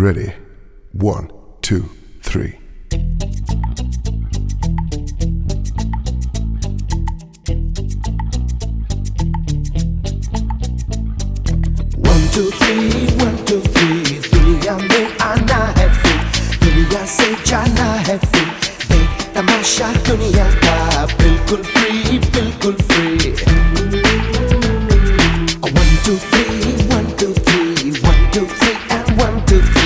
Ready? One, two, three. One, two, three, one, two, three. Dunia mu ana hefi, dunia se jana hefi. Dekh tamasha dunia ka, bilkul free, bilkul free. One, two, three, one, two, three, one, two, three, and one, two, three.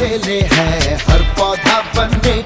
झेले हैं। हर पौधा बनने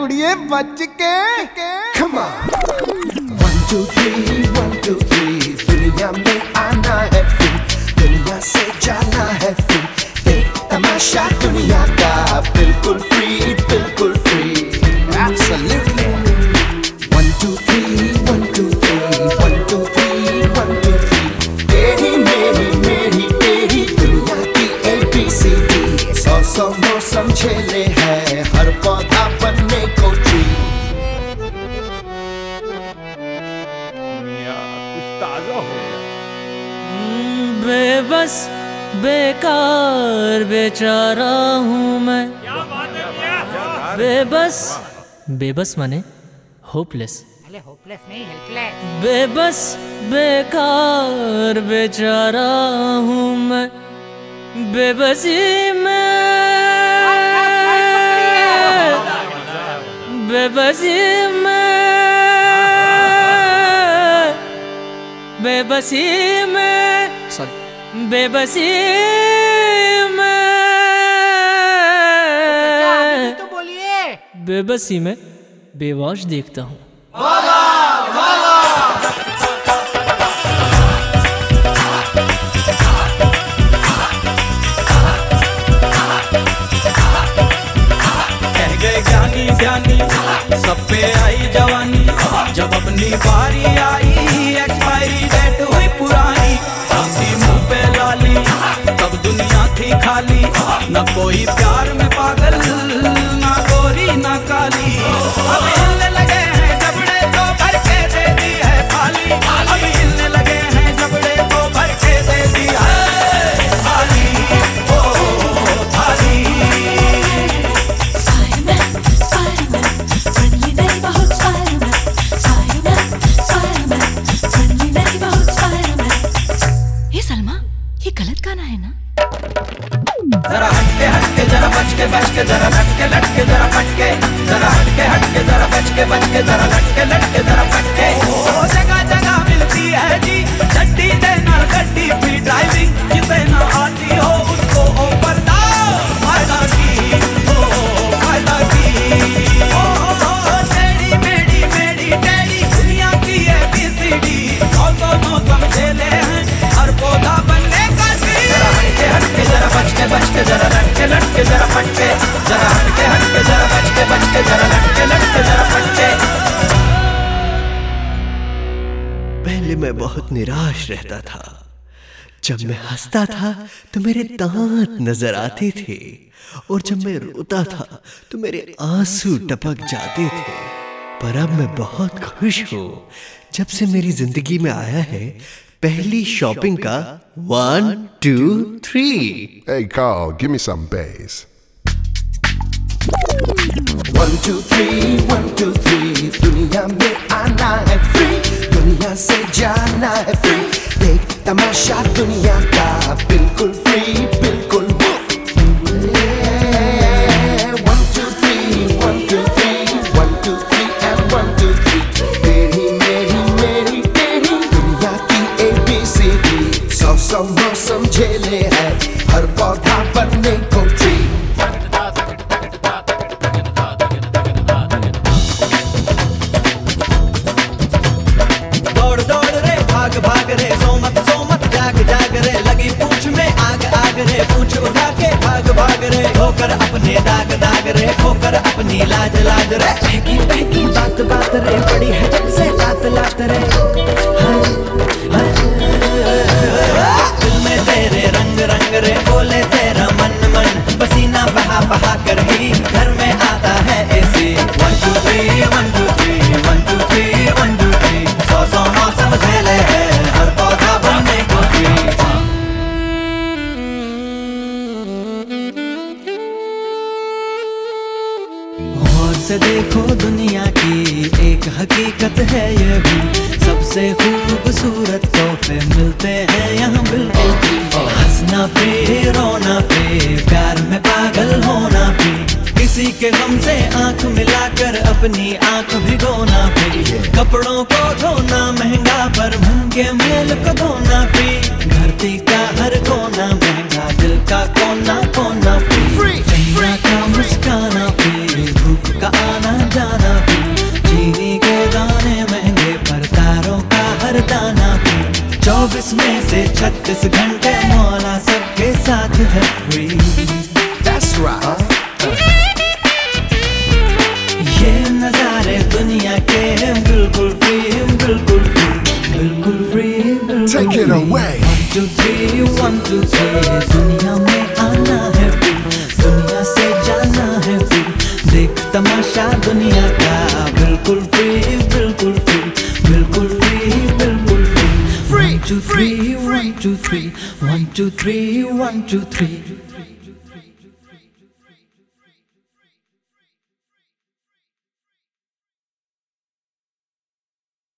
कुड़िए बच के on. One, two, three, one, two, दुनिया में आना है फिर दुनिया से जाना है फिर देख तमाशा दुनिया का बिल्कुल फ्री बिल्कुल फ्री. बेकार बेचारा हूँ मैं। बेबस बेबस माने होपलेस होपलेस नहीं हेल्पलेस बेबस बेकार बेचारा हूँ मैं। बेबसी में। बेबसी में। बेबसी में। बेबसी में तो बोलिए। बेबसी में बेवाश देखता हूँ। कह गए ज्ञानी ज्ञानी सब पे आई जवानी। जब अपनी बारी आई कोई प्यार में पागल ना गोरी ना जरा हटके हटके, जरा बचके बचके बच जरा लटके लटके, जरा फटके जरा हटके हटके, जरा बचके बचके, जरा लटके लटके, जरा फटके जगह जगह मिलती है जी। चड्डी देना गड्डी, फ्री ड्राइविंग जिसे ना आती हो। बहुत निराश रहता था। जब मैं हंसता था तो मेरे दांत नज़र आते थे और जब मैं रोता था तो मेरे आँसू टपक जाते थे। पर अब मैं बहुत खुश हूँ। जब से मेरी ज़िंदगी में आया है पहली शॉपिंग का one two three. Hey, Carl, give me some bass. One two three one two three दुनिया में आना है फ्री दुनिया से जाना है फ्री देख तमाशा दुनिया का, बिल्कुल फ्री बिल्कुल one two three one two three one रे पूछ उठा के भाग भाग रे खोकर अपने दाग दाग रे होकर अपनी लाज लाज रे बात बात रे बड़ी है जब से लात लात रे हकीकत है ये भी, सबसे खूबसूरत तोहफे मिलते हैं यहाँ बिल्कुल हंसना भी रोना पे प्यार में पागल होना भी किसी के गम से आँख मिलाकर अपनी आँख भिगोना भी कपड़ों को धोना, महँगा पर मन के मेल को धोना भी धरती का हर कोना, महँगा दिल का कोना दाना भी। चौबीस में से छत्तीस घंटे मौला सबके साथ है फ्री That's right. ये नजारे दुनिया के बिल्कुल फ्री बिल्कुल फ्री बिल्कुल फ्री बिल्कुल Take it away. One, two, three, one, two, three. दुनिया में आना है फ्री दुनिया से जाना है फ्री देख तमाशा दुनिया का बिल्कुल फ्री बिल्कुल free two, three, one, two, three, one, two, three, one, two, three.